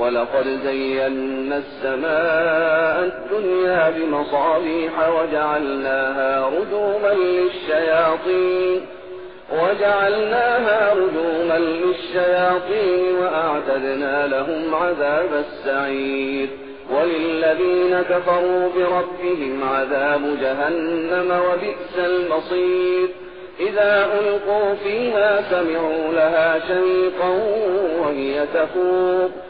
ولقد زينا السماء الدنيا بمصابيح وجعلناها رجوما للشياطين وجعلناها رجوما للشياطين وأعتدنا لهم عذاب السعير. وللذين كفروا بربهم عذاب جهنم وبئس المصير. إذا ألقوا فيها سمعوا لها شيقا وهي تفور.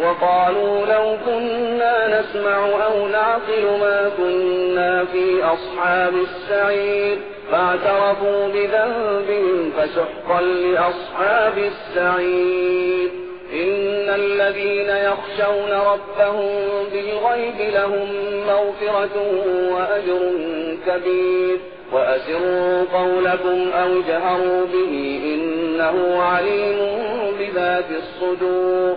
وقالوا لو كنا نسمع أو نعقل ما كنا في أصحاب السعير فاعترفوا بذنبهم فسحقا لأصحاب السعير. إن الذين يخشون ربهم بالغيب لهم مغفرة وأجر كبير. وأسروا قولكم أو جهروا به إنه عليم بذات الصدور.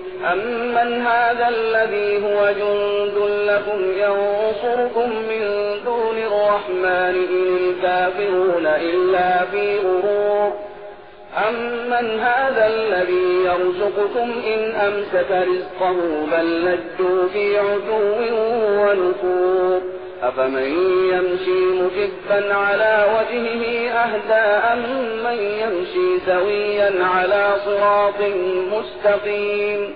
أمن هذا الذي هو جند لكم ينصركم من دون الرحمن إن الكافرون إلا في غرور أمن هذا الذي يرزقكم إن أمسك رزقه بل لجوا في عتو ونفور أفمن يمشي مكبا على وجهه أهدى أم من يمشي سويا على صراط مستقيم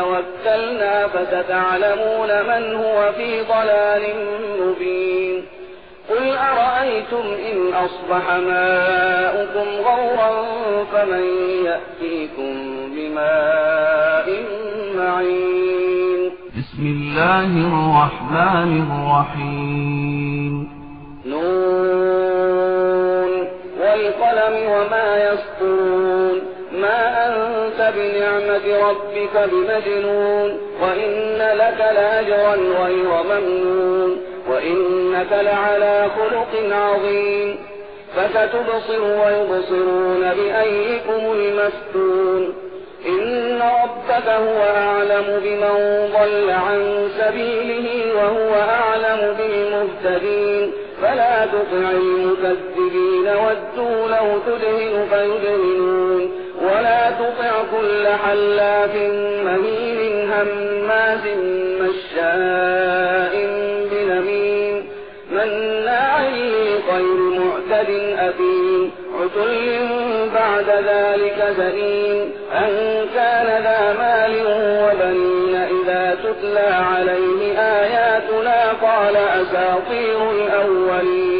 توكلنا فستعلمون من هو في ضلال مبين. قل أرأيتم إن أصبح ماؤكم غورا فمن يأتيكم بماء معين. بسم الله الرحمن الرحيم. نون والقلم وما يسطرون. ما أنت بنعمة ربك بمجنون وإن لك لأجرا غير ممنون وإنك لعلى خلق عظيم فستبصر ويبصرون بأيكم المفتون إن ربك هو أعلم بمن ضل عن سبيله وهو أعلم بالمهتدين فلا تطع المكذبين ودوا لو تدهن فيدهنون ولا تطع كل حلاف مهين هماز مشاء بنميم مناع لخير معتد أثيم عتل بعد ذلك زئيم أن كان ذا مال وبنين إذا تتلى عليه آياتنا قال أساطير الأولين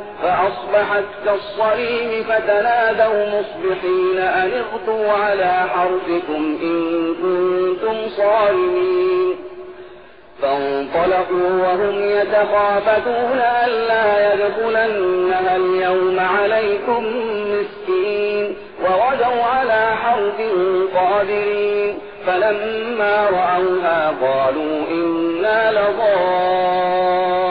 فأصبحت كالصريم فتنادوا مصبحين أن اغدوا على حرثكم إن كنتم صارمين. فانطلقوا وهم يتخافتون ألا يدخلنها اليوم عليكم مسكين وغدوا على حرث قادرين. فلما رأوها قالوا إنا نحن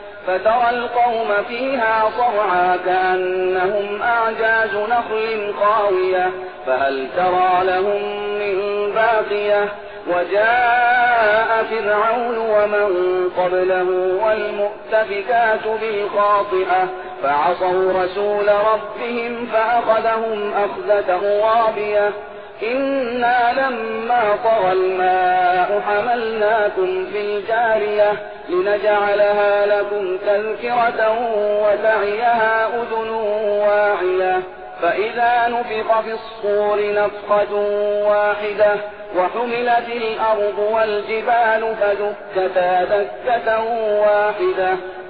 فترى القوم فيها صرعا كأنهم أعجاز نخل خاوية فهل ترى لهم من باقية؟ وجاء فرعون ومن قبله والمؤتفكات بالخاطئة فعصوا رسول ربهم فأخذهم أخذة رابية إنا لما طغى الماء حملناكم في الجارية لنجعلها لكم تذكرة وتعيها أذن واعية فإذا نفق في الصور نفقة واحدة وحملت الأرض والجبال فدكتا دكة واحدة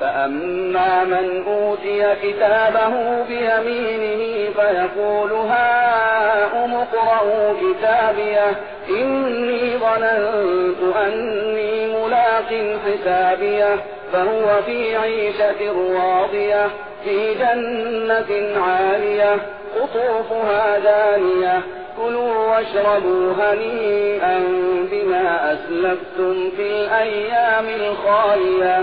فأما من أوتي كتابه بيمينه فيقول هاؤم اقرءوا كتابيه إني ظننت أني ملاق حسابيه فهو في عيشة راضية في جنة عالية قطوفها دانية كلوا واشربوا هنيئا بما أسلفتم في الأيام الخالية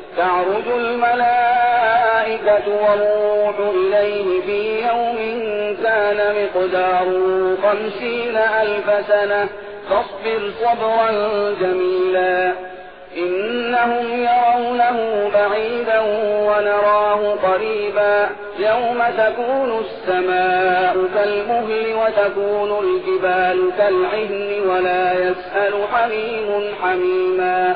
تعرج الملائكة والروح إليه في يوم كان مقداره خمسين ألف سنة. فاصبر صبرا جميلا. إنهم يرونه بعيدا ونراه قريبا. يوم تكون السماء كالمهل وتكون الجبال كالعهن ولا يسأل حميم حميما.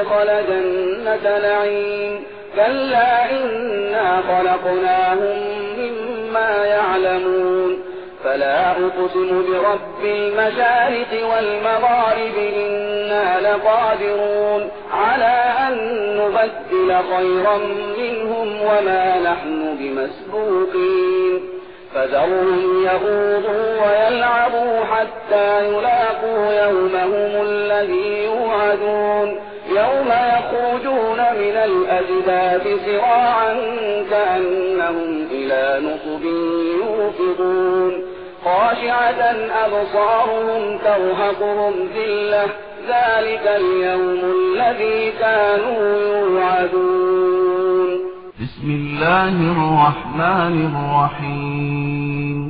يدخل جنة نعيم. كلا إنا خلقناهم مما يعلمون. فلا أقسم برب المشارق والمغارب إنا لقادرون. على أن نبدل خيرا منهم وما نحن بمسبوقين. فذرهم يغوضوا ويلعبوا حتى يلاقوا يومهم الذي يوعدون. يوم يخرجون من الأجداث سراعا كأنهم إلى نصب يوفضون. خاشعة أبصارهم ترهقهم ذلة. ذلك اليوم الذي كانوا يوعدون. بسم الله الرحمن الرحيم.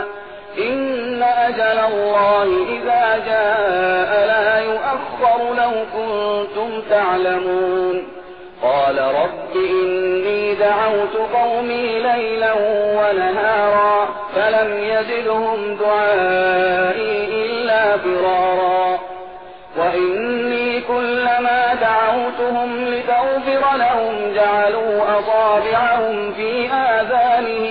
إن أجل الله إذا جاء لا يؤخر لو كنتم تعلمون. قال رب إني دعوت قومي ليلا ونهارا فلم يزدهم دعائي إلا فرارا. وإني كلما دعوتهم لتغفر لهم جعلوا أصابعهم في آذانهم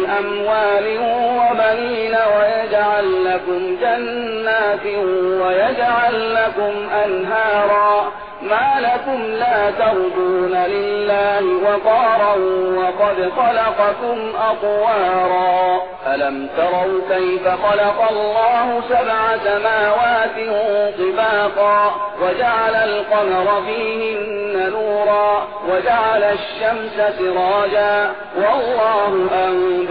بأموال وبنين ويجعل لكم جنات ويجعل لكم أنهارا ما لكم لا ترجون لله وقارا وقد خلقكم أطوارا ألم تروا كيف خلق الله سبع سماوات طباقا وجعل القمر فيهن نورا وجعل الشمس سراجا والله